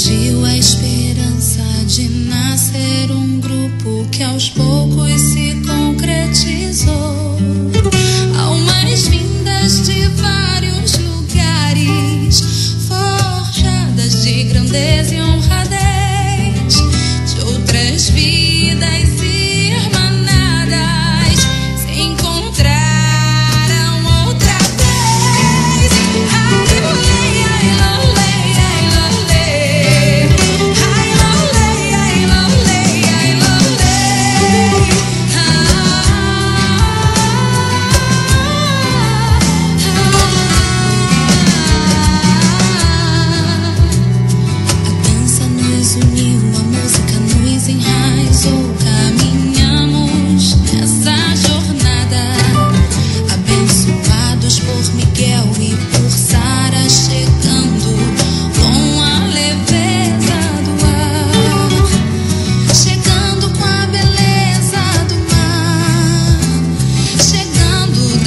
Surgiu a esperança de nascer um grupo que aos poucos se concretizou. Almas vindas de vários lugares, forjadas de grandeza e honradez, de outras vidas e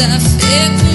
ainda fico